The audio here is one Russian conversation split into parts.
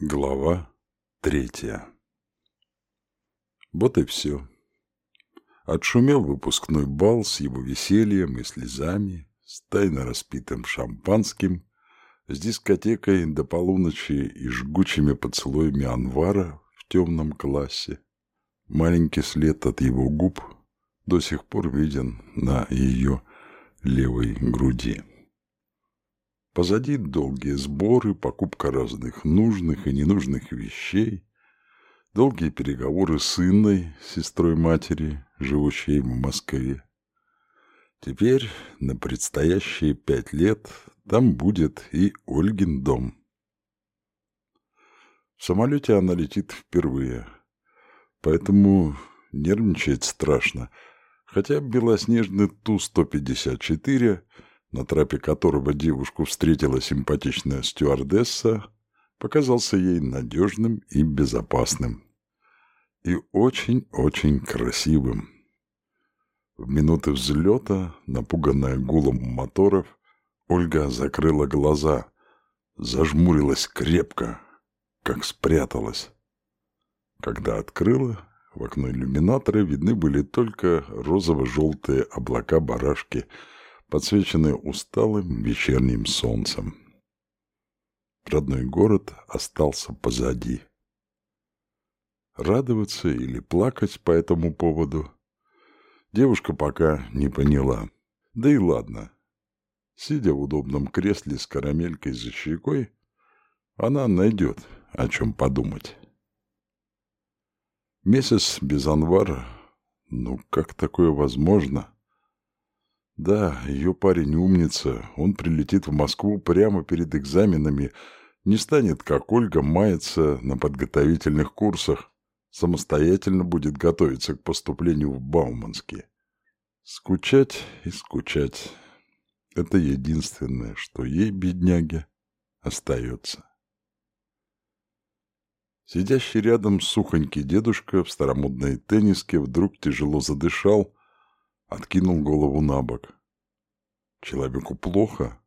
Глава третья Вот и все. Отшумел выпускной бал с его весельем и слезами, с тайно распитым шампанским, с дискотекой до полуночи и жгучими поцелуями Анвара в темном классе. Маленький след от его губ до сих пор виден на ее левой груди. Позади долгие сборы, покупка разных нужных и ненужных вещей, долгие переговоры с Инной, сестрой матери, живущей в Москве. Теперь на предстоящие пять лет там будет и Ольгин дом. В самолете она летит впервые, поэтому нервничает страшно, хотя белоснежный Ту-154 на трапе которого девушку встретила симпатичная стюардесса, показался ей надежным и безопасным. И очень-очень красивым. В минуты взлета, напуганная гулом моторов, Ольга закрыла глаза, зажмурилась крепко, как спряталась. Когда открыла, в окно иллюминатора видны были только розово-желтые облака барашки – подсвеченные усталым вечерним солнцем. Родной город остался позади. Радоваться или плакать по этому поводу девушка пока не поняла. Да и ладно. Сидя в удобном кресле с карамелькой за щекой, она найдет, о чем подумать. Месяц без Анвара, ну как такое возможно? Да, ее парень умница. Он прилетит в Москву прямо перед экзаменами. Не станет, как Ольга, маяться на подготовительных курсах. Самостоятельно будет готовиться к поступлению в Бауманский. Скучать и скучать. Это единственное, что ей, бедняге, остается. Сидящий рядом сухонький дедушка в старомодной тенниске вдруг тяжело задышал, откинул голову на бок. Человеку плохо.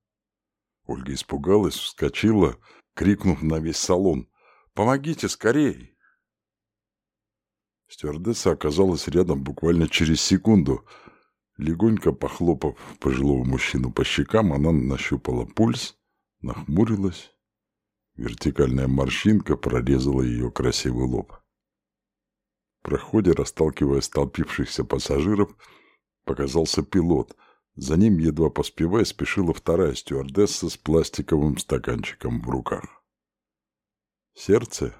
Ольга испугалась, вскочила, крикнув на весь салон. «Помогите, скорей!» Стюардесса оказалась рядом буквально через секунду. Легонько похлопав пожилого мужчину по щекам, она нащупала пульс, нахмурилась. Вертикальная морщинка прорезала ее красивый лоб. В проходе, расталкивая столпившихся пассажиров, Показался пилот. За ним, едва поспевая, спешила вторая стюардесса с пластиковым стаканчиком в руках. «Сердце?»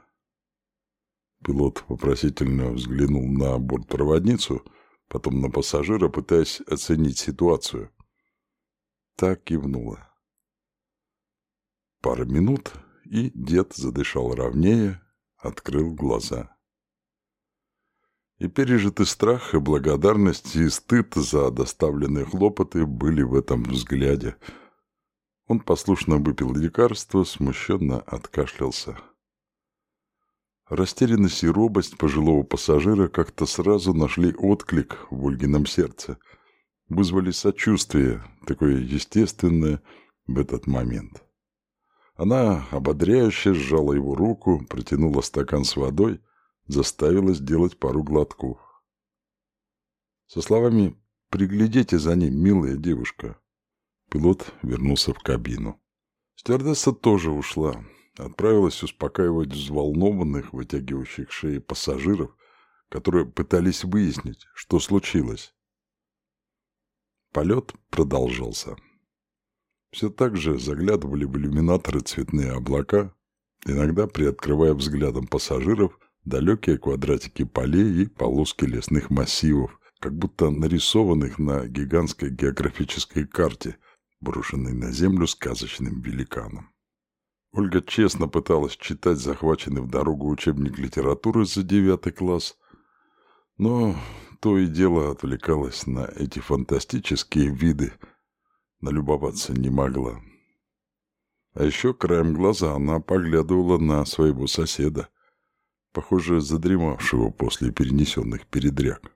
Пилот вопросительно взглянул на бортпроводницу, потом на пассажира, пытаясь оценить ситуацию. Так кивнула. Пара минут, и дед задышал ровнее, открыл глаза. И пережитый страх, и благодарность, и стыд за доставленные хлопоты были в этом взгляде. Он послушно выпил лекарство, смущенно откашлялся. Растерянность и робость пожилого пассажира как-то сразу нашли отклик в Ольгином сердце. Вызвали сочувствие, такое естественное в этот момент. Она ободряюще сжала его руку, протянула стакан с водой — заставила сделать пару глотков. Со словами «Приглядите за ним, милая девушка». Пилот вернулся в кабину. Стюардесса тоже ушла. Отправилась успокаивать взволнованных, вытягивающих шеи пассажиров, которые пытались выяснить, что случилось. Полет продолжался. Все так же заглядывали в иллюминаторы цветные облака, иногда приоткрывая взглядом пассажиров – далекие квадратики полей и полоски лесных массивов, как будто нарисованных на гигантской географической карте, брошенной на землю сказочным великаном. Ольга честно пыталась читать захваченный в дорогу учебник литературы за девятый класс, но то и дело отвлекалась на эти фантастические виды, налюбоваться не могла. А еще краем глаза она поглядывала на своего соседа – похоже, задремавшего после перенесенных передряг.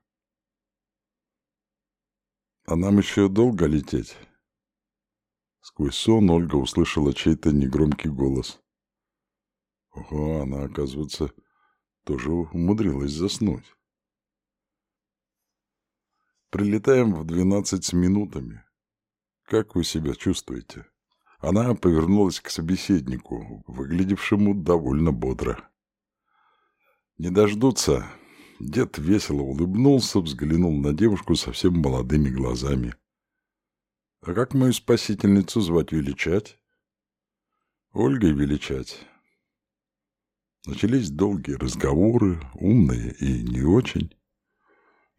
«А нам еще долго лететь?» Сквозь сон Ольга услышала чей-то негромкий голос. Ого, она, оказывается, тоже умудрилась заснуть. Прилетаем в двенадцать с минутами. Как вы себя чувствуете? Она повернулась к собеседнику, выглядевшему довольно бодро. Не дождутся. Дед весело улыбнулся, взглянул на девушку совсем молодыми глазами. А как мою спасительницу звать величать? Ольгой величать. Начались долгие разговоры, умные и не очень.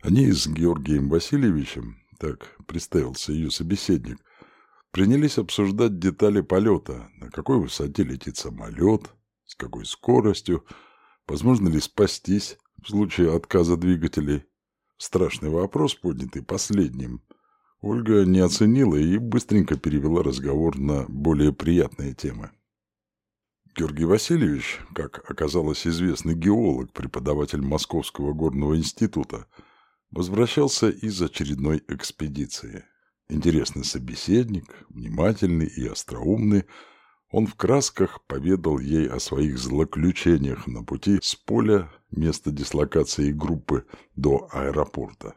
Они с Георгием Васильевичем, так представился ее собеседник, принялись обсуждать детали полета, на какой высоте летит самолет, с какой скоростью, возможно ли спастись в случае отказа двигателей. Страшный вопрос, поднятый последним, Ольга не оценила и быстренько перевела разговор на более приятные темы. Георгий Васильевич, как оказалось известный геолог, преподаватель Московского горного института, возвращался из очередной экспедиции. Интересный собеседник, внимательный и остроумный, он в красках поведал ей о своих злоключениях на пути с поля места дислокации группы до аэропорта.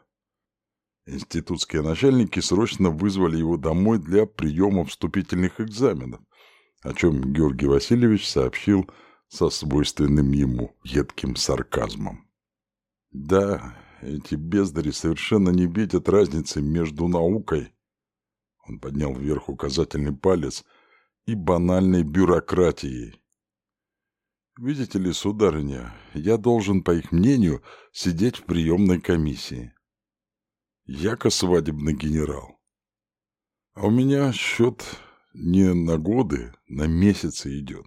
Институтские начальники срочно вызвали его домой для приема вступительных экзаменов, о чем Георгий Васильевич сообщил со свойственным ему едким сарказмом. Да, эти бездари совершенно не видят разницы между наукой он поднял вверх указательный палец и банальной бюрократией. Видите ли, сударыня, я должен, по их мнению, сидеть в приемной комиссии. Яко свадебный генерал. А у меня счет не на годы, на месяцы идет.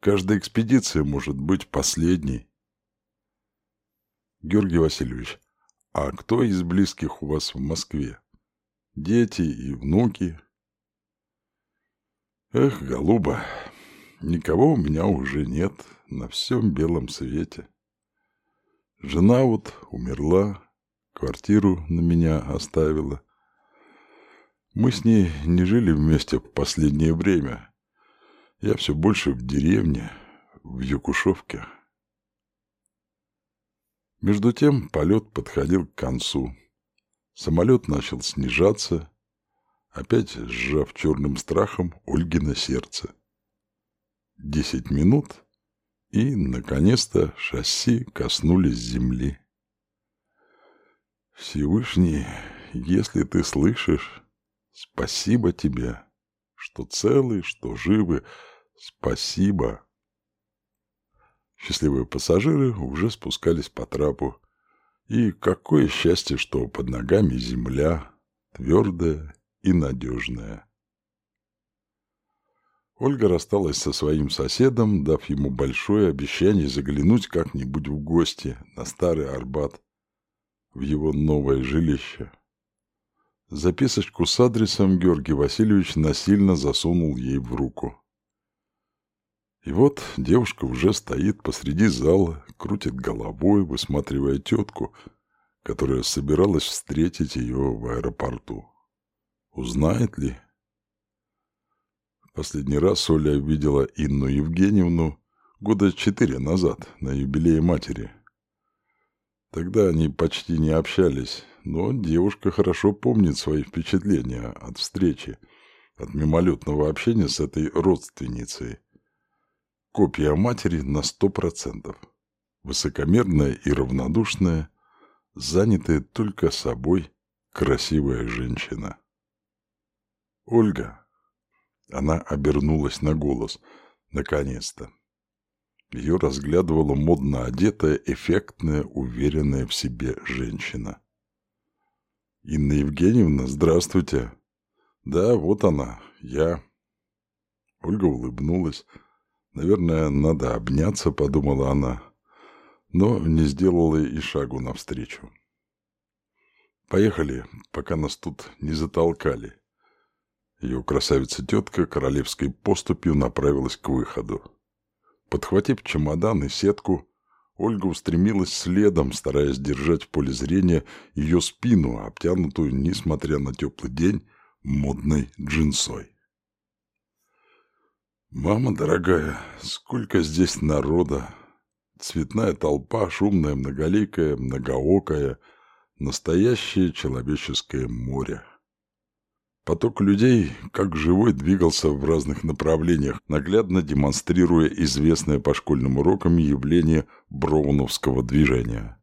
Каждая экспедиция может быть последней. Георгий Васильевич, а кто из близких у вас в Москве? дети и внуки. Эх, голуба, никого у меня уже нет на всем белом свете. Жена вот умерла, квартиру на меня оставила. Мы с ней не жили вместе в последнее время. Я все больше в деревне, в Якушевке. Между тем полет подходил к концу. Самолет начал снижаться, опять сжав черным страхом Ольгино сердце. Десять минут, и, наконец-то, шасси коснулись земли. Всевышний, если ты слышишь, спасибо тебе, что целы, что живы, спасибо. Счастливые пассажиры уже спускались по трапу, и какое счастье, что под ногами земля, твердая и надежная. Ольга рассталась со своим соседом, дав ему большое обещание заглянуть как-нибудь в гости на Старый Арбат, в его новое жилище. Записочку с адресом Георгий Васильевич насильно засунул ей в руку. И вот девушка уже стоит посреди зала, крутит головой, высматривая тетку, которая собиралась встретить ее в аэропорту. Узнает ли? Последний раз Оля видела Инну Евгеньевну года четыре назад на юбилее матери. Тогда они почти не общались, но девушка хорошо помнит свои впечатления от встречи, от мимолетного общения с этой родственницей – Копия матери на сто процентов. Высокомерная и равнодушная, занятая только собой красивая женщина. Ольга. Она обернулась на голос. Наконец-то. Ее разглядывала модно одетая, эффектная, уверенная в себе женщина. «Инна Евгеньевна, здравствуйте!» «Да, вот она, я». Ольга улыбнулась, Наверное, надо обняться, подумала она, но не сделала и шагу навстречу. Поехали, пока нас тут не затолкали. Ее красавица-тетка королевской поступью направилась к выходу. Подхватив чемодан и сетку, Ольга устремилась следом, стараясь держать в поле зрения ее спину, обтянутую, несмотря на теплый день, модной джинсой. «Мама дорогая, сколько здесь народа! Цветная толпа, шумная, многоликая, многоокая, настоящее человеческое море!» Поток людей, как живой, двигался в разных направлениях, наглядно демонстрируя известное по школьным урокам явление броуновского движения.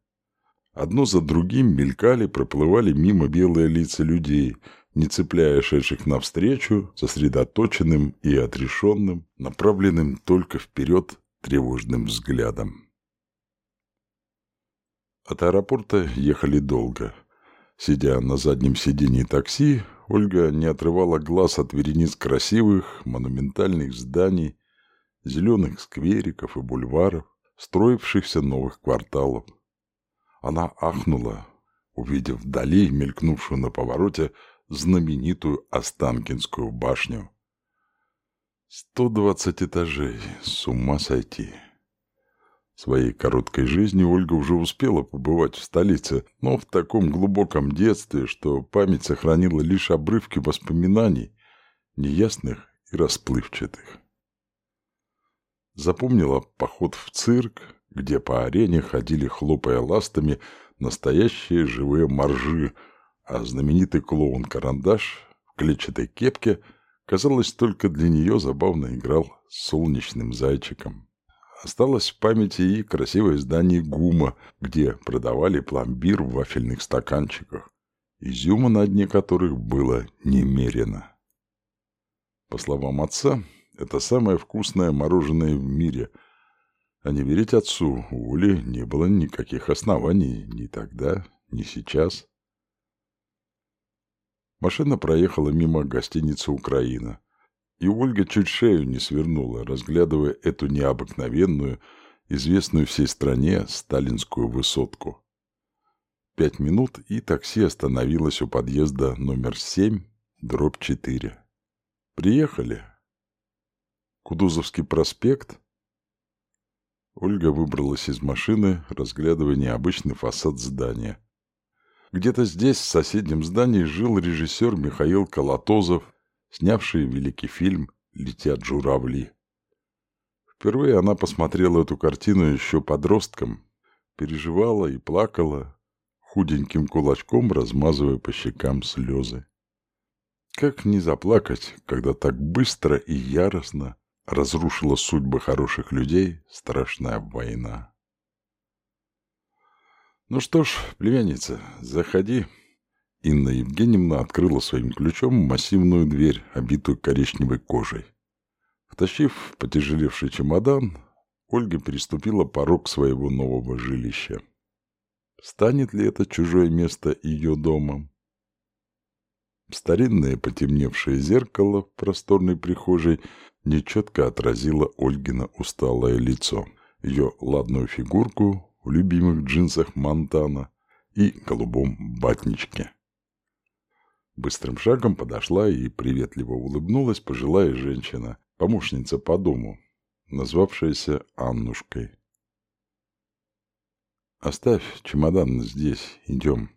Одно за другим мелькали, проплывали мимо белые лица людей, не цепляя шедших навстречу, сосредоточенным и отрешенным, направленным только вперед тревожным взглядом. От аэропорта ехали долго. Сидя на заднем сидении такси, Ольга не отрывала глаз от верениц красивых, монументальных зданий, зеленых сквериков и бульваров, строившихся новых кварталов. Она ахнула, увидев вдали, мелькнувшую на повороте, знаменитую Останкинскую башню. Сто двадцать этажей, с ума сойти. Своей короткой жизнью Ольга уже успела побывать в столице, но в таком глубоком детстве, что память сохранила лишь обрывки воспоминаний, неясных и расплывчатых. Запомнила поход в цирк, где по арене ходили, хлопая ластами, настоящие живые моржи, а знаменитый клоун Карандаш в клетчатой кепке, казалось, только для нее забавно играл солнечным зайчиком. Осталось в памяти и красивое здание ГУМа, где продавали пломбир в вафельных стаканчиках, изюма на дне которых было немерено. По словам отца, это самое вкусное мороженое в мире. А не верить отцу у Оли не было никаких оснований ни тогда, ни сейчас. Машина проехала мимо гостиницы «Украина», и Ольга чуть шею не свернула, разглядывая эту необыкновенную, известную всей стране сталинскую высотку. Пять минут, и такси остановилось у подъезда номер семь, дробь четыре. Приехали. Кудузовский проспект? Ольга выбралась из машины, разглядывая необычный фасад здания. Где-то здесь, в соседнем здании, жил режиссер Михаил Колотозов, снявший великий фильм «Летят журавли». Впервые она посмотрела эту картину еще подростком, переживала и плакала, худеньким кулачком размазывая по щекам слезы. Как не заплакать, когда так быстро и яростно разрушила судьбы хороших людей страшная война? Ну что ж, племянница, заходи. Инна Евгеньевна открыла своим ключом массивную дверь, обитую коричневой кожей. Втащив потяжелевший чемодан, Ольга переступила порог своего нового жилища. Станет ли это чужое место ее домом? Старинное потемневшее зеркало в просторной прихожей нечетко отразило Ольгина усталое лицо, ее ладную фигурку в любимых джинсах Монтана и голубом батничке. Быстрым шагом подошла и приветливо улыбнулась пожилая женщина, помощница по дому, назвавшаяся Аннушкой. «Оставь чемодан здесь, идем».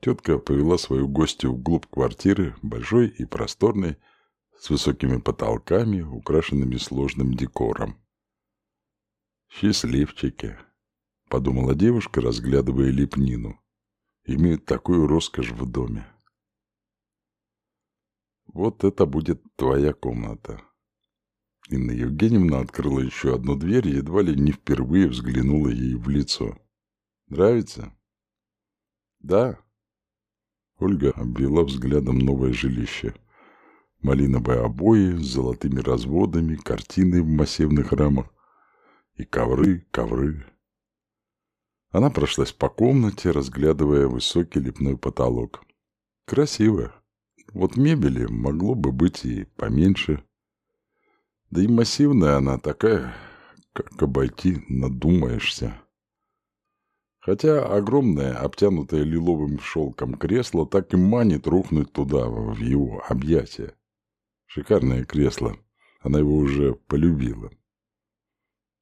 Тетка повела свою гостью вглубь квартиры, большой и просторной, с высокими потолками, украшенными сложным декором. «Счастливчики», — подумала девушка, разглядывая лепнину. «Имеют такую роскошь в доме». Вот это будет твоя комната. Инна Евгеньевна открыла еще одну дверь и едва ли не впервые взглянула ей в лицо. Нравится? Да. Ольга обвела взглядом новое жилище. Малиновые обои с золотыми разводами, картины в массивных рамах и ковры, ковры. Она прошлась по комнате, разглядывая высокий лепной потолок. Красиво. Вот мебели могло бы быть и поменьше. Да и массивная она такая, как обойти надумаешься. Хотя огромное, обтянутое лиловым шелком кресло так и манит рухнуть туда, в его объятия. Шикарное кресло. Она его уже полюбила.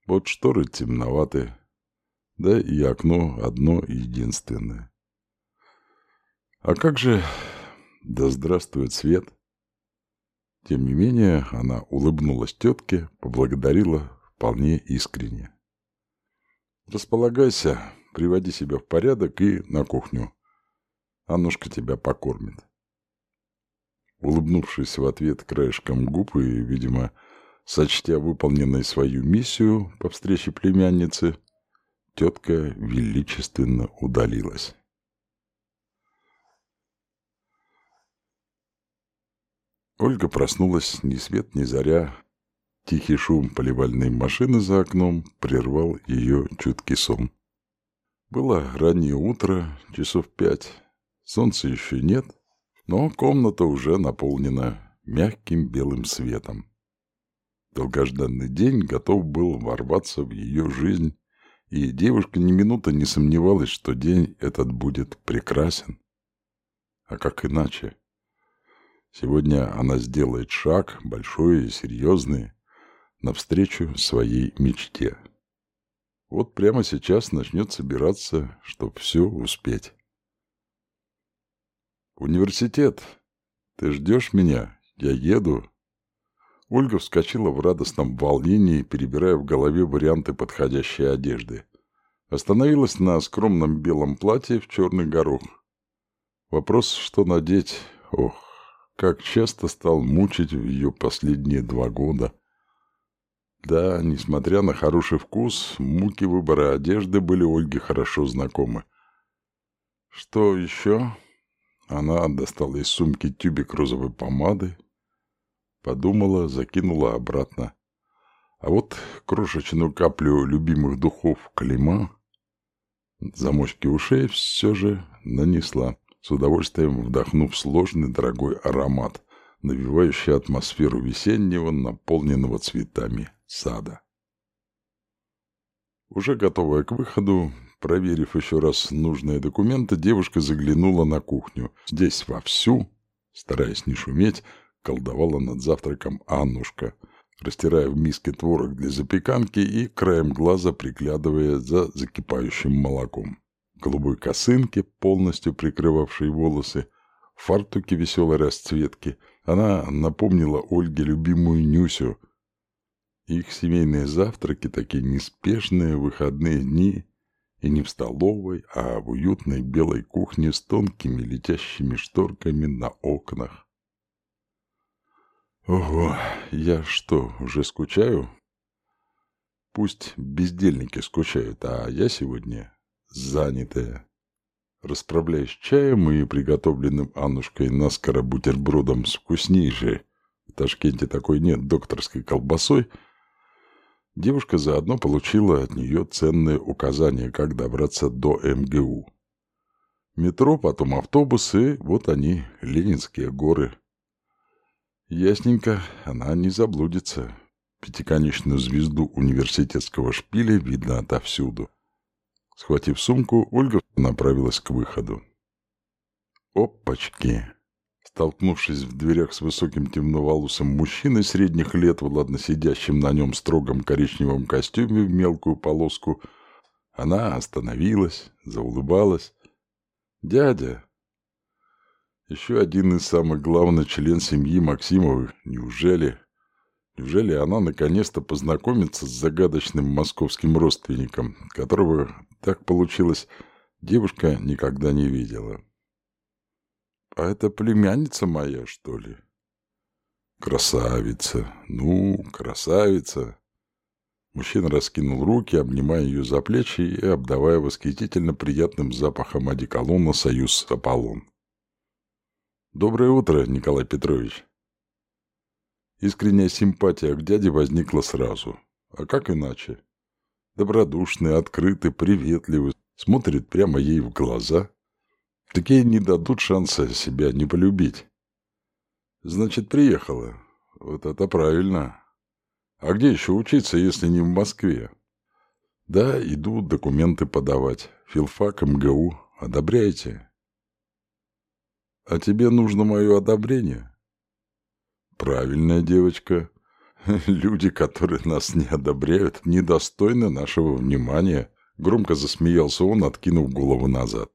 Вот шторы темноваты, да и окно одно единственное. А как же да здравствует свет! Тем не менее, она улыбнулась тетке, поблагодарила вполне искренне. «Располагайся, приводи себя в порядок и на кухню. Аннушка тебя покормит». Улыбнувшись в ответ краешком губ и, видимо, сочтя выполненной свою миссию по встрече племянницы, тетка величественно удалилась. Ольга проснулась ни свет ни заря. Тихий шум поливальной машины за окном прервал ее чуткий сон. Было раннее утро, часов пять. Солнца еще нет, но комната уже наполнена мягким белым светом. Долгожданный день готов был ворваться в ее жизнь, и девушка ни минуты не сомневалась, что день этот будет прекрасен. А как иначе? Сегодня она сделает шаг, большой и серьезный, навстречу своей мечте. Вот прямо сейчас начнет собираться, чтобы все успеть. «Университет! Ты ждешь меня? Я еду!» Ольга вскочила в радостном волнении, перебирая в голове варианты подходящей одежды. Остановилась на скромном белом платье в черный горох. Вопрос, что надеть, ох, как часто стал мучить в ее последние два года. Да, несмотря на хороший вкус, муки выбора одежды были Ольге хорошо знакомы. Что еще? Она достала из сумки тюбик розовой помады, подумала, закинула обратно. А вот крошечную каплю любимых духов Клима замочки ушей все же нанесла с удовольствием вдохнув сложный дорогой аромат, навевающий атмосферу весеннего, наполненного цветами сада. Уже готовая к выходу, проверив еще раз нужные документы, девушка заглянула на кухню. Здесь вовсю, стараясь не шуметь, колдовала над завтраком Аннушка, растирая в миске творог для запеканки и краем глаза приглядывая за закипающим молоком голубой косынке, полностью прикрывавшей волосы, фартуке веселой расцветки. Она напомнила Ольге любимую Нюсю. Их семейные завтраки такие неспешные выходные дни, и не в столовой, а в уютной белой кухне с тонкими летящими шторками на окнах. Ого, я что, уже скучаю? Пусть бездельники скучают, а я сегодня занятая. Расправляясь чаем и приготовленным Аннушкой наскоро бутербродом с вкуснейшей, в Ташкенте такой нет, докторской колбасой, девушка заодно получила от нее ценные указания, как добраться до МГУ. Метро, потом автобусы, вот они, Ленинские горы. Ясненько, она не заблудится. Пятиконечную звезду университетского шпиля видно отовсюду. Схватив сумку, Ольга направилась к выходу. Опачки! Столкнувшись в дверях с высоким темноволосым мужчиной средних лет, ладно сидящим на нем строгом коричневом костюме в мелкую полоску, она остановилась, заулыбалась. «Дядя!» Еще один из самых главных член семьи Максимовых. Неужели? Неужели она наконец-то познакомится с загадочным московским родственником, которого, так получилось, девушка никогда не видела? А это племянница моя, что ли? Красавица, ну, красавица. Мужчина раскинул руки, обнимая ее за плечи и обдавая восхитительно приятным запахом одеколона «Союз Аполлон». «Доброе утро, Николай Петрович!» Искренняя симпатия к дяде возникла сразу. А как иначе? Добродушный, открытый, приветливый, смотрит прямо ей в глаза. Такие не дадут шанса себя не полюбить. Значит, приехала. Вот это правильно. А где еще учиться, если не в Москве? Да, иду документы подавать. Филфак, МГУ. Одобряете? А тебе нужно мое одобрение? Правильная девочка. Люди, которые нас не одобряют, недостойны нашего внимания. Громко засмеялся он, откинув голову назад.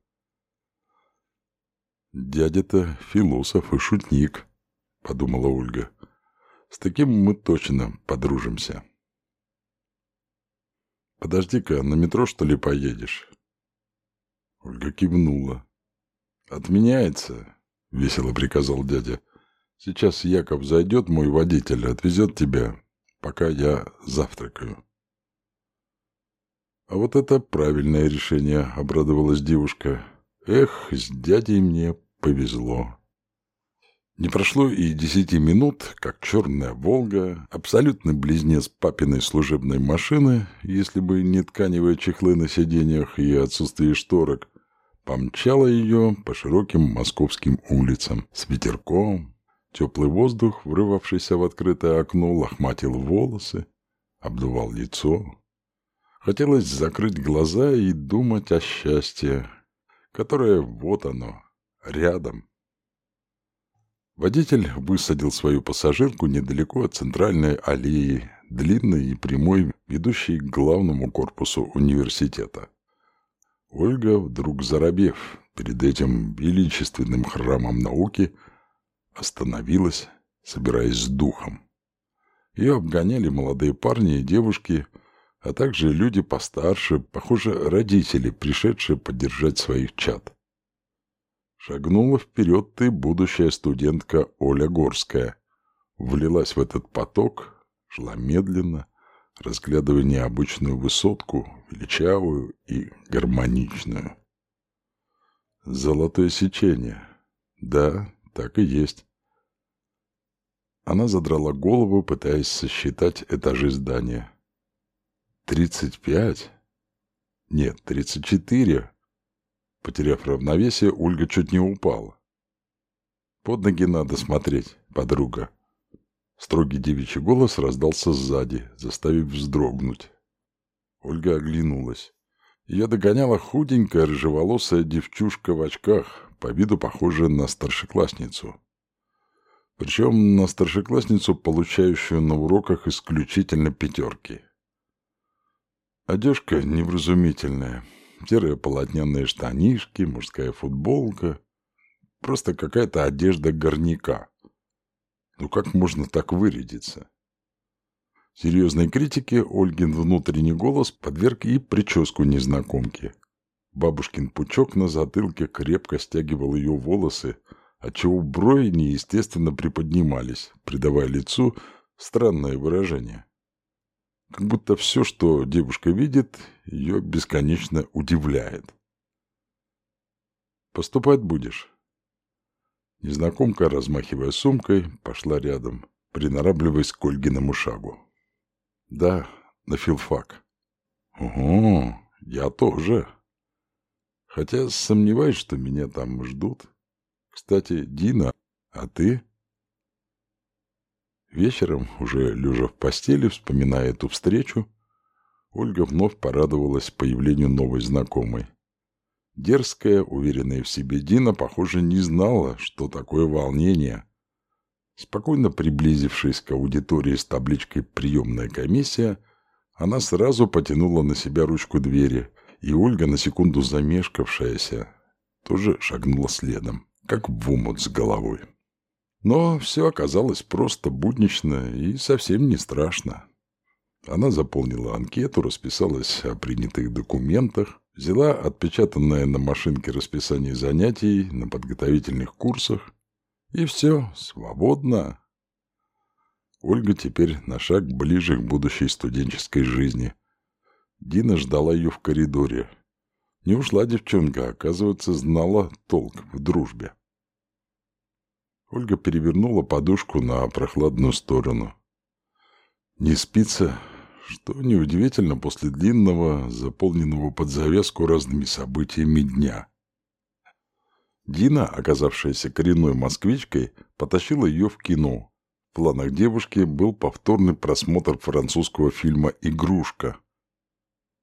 «Дядя-то философ и шутник», — подумала Ольга. С таким мы точно подружимся. Подожди-ка, на метро что ли поедешь? Ольга кивнула. Отменяется, весело приказал дядя. Сейчас Яков зайдет, мой водитель, отвезет тебя, пока я завтракаю. А вот это правильное решение, обрадовалась девушка. Эх, с дядей мне повезло. Не прошло и десяти минут, как черная «Волга», абсолютный близнец папиной служебной машины, если бы не тканевые чехлы на сиденьях и отсутствие шторок, помчала ее по широким московским улицам с ветерком. Теплый воздух, врывавшийся в открытое окно, лохматил волосы, обдувал лицо. Хотелось закрыть глаза и думать о счастье, которое вот оно, рядом. Водитель высадил свою пассажирку недалеко от центральной аллеи, длинной и прямой, ведущей к главному корпусу университета. Ольга, вдруг заробев перед этим величественным храмом науки, остановилась, собираясь с духом. Ее обгоняли молодые парни и девушки, а также люди постарше, похоже, родители, пришедшие поддержать своих чад. Шагнула вперед ты, будущая студентка Оля Горская. Влилась в этот поток, шла медленно, разглядывая необычную высотку, величавую и гармоничную. Золотое сечение. Да, так и есть. Она задрала голову, пытаясь сосчитать этажи здания. «Тридцать пять? Нет, тридцать четыре. Потеряв равновесие, Ольга чуть не упала. «Под ноги надо смотреть, подруга». Строгий девичий голос раздался сзади, заставив вздрогнуть. Ольга оглянулась. Ее догоняла худенькая рыжеволосая девчушка в очках, по виду похожая на старшеклассницу. Причем на старшеклассницу, получающую на уроках исключительно пятерки. Одежка невразумительная, серые полотняные штанишки, мужская футболка. Просто какая-то одежда горняка. Ну как можно так вырядиться? Серьезной критике Ольгин внутренний голос подверг и прическу незнакомки. Бабушкин пучок на затылке крепко стягивал ее волосы, отчего брови неестественно приподнимались, придавая лицу странное выражение. Как будто все, что девушка видит, ее бесконечно удивляет. «Поступать будешь?» Незнакомка, размахивая сумкой, пошла рядом, приноравливаясь к Ольгиному шагу. «Да, на филфак». «Ого, я тоже. Хотя сомневаюсь, что меня там ждут. Кстати, Дина, а ты?» Вечером, уже лежа в постели, вспоминая эту встречу, Ольга вновь порадовалась появлению новой знакомой. Дерзкая, уверенная в себе Дина, похоже, не знала, что такое волнение. Спокойно приблизившись к аудитории с табличкой «Приемная комиссия», она сразу потянула на себя ручку двери, и Ольга, на секунду замешкавшаяся, тоже шагнула следом, как в омут с головой. Но все оказалось просто буднично и совсем не страшно. Она заполнила анкету, расписалась о принятых документах, взяла отпечатанное на машинке расписание занятий на подготовительных курсах, и все, свободно. Ольга теперь на шаг ближе к будущей студенческой жизни. Дина ждала ее в коридоре. Не ушла девчонка, оказывается, знала толк в дружбе. Ольга перевернула подушку на прохладную сторону. Не спится, что неудивительно после длинного, заполненного под завязку разными событиями дня. Дина, оказавшаяся коренной москвичкой, потащила ее в кино. В планах девушки был повторный просмотр французского фильма «Игрушка».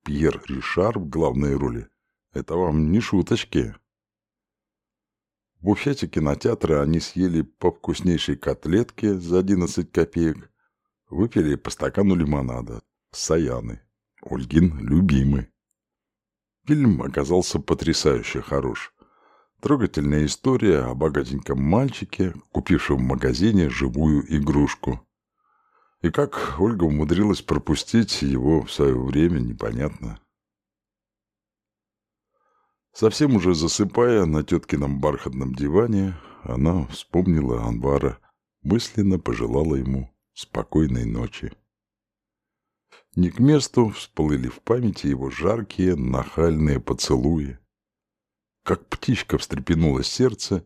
Пьер Ришар в главной роли. Это вам не шуточки. В буфете кинотеатра они съели по вкуснейшей котлетке за 11 копеек, выпили по стакану лимонада, Саяны, Ольгин любимый. Фильм оказался потрясающе хорош. Трогательная история о богатеньком мальчике, купившем в магазине живую игрушку. И как Ольга умудрилась пропустить его в свое время, непонятно. Совсем уже засыпая на теткином бархатном диване, она вспомнила Анвара, мысленно пожелала ему спокойной ночи. Не к месту всплыли в памяти его жаркие, нахальные поцелуи. Как птичка встрепенулось сердце,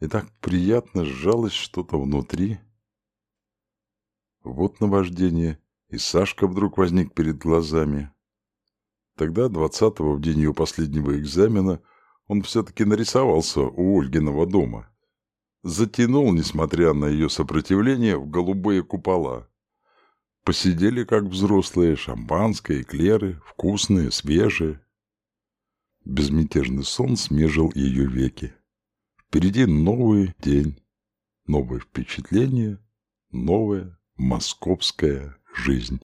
и так приятно сжалось что-то внутри. Вот наваждение, и Сашка вдруг возник перед глазами. Тогда, двадцатого, в день ее последнего экзамена, он все-таки нарисовался у Ольгиного дома. Затянул, несмотря на ее сопротивление, в голубые купола. Посидели, как взрослые, шампанское, эклеры, вкусные, свежие. Безмятежный сон смежил ее веки. Впереди новый день, новые впечатления, новая московская жизнь.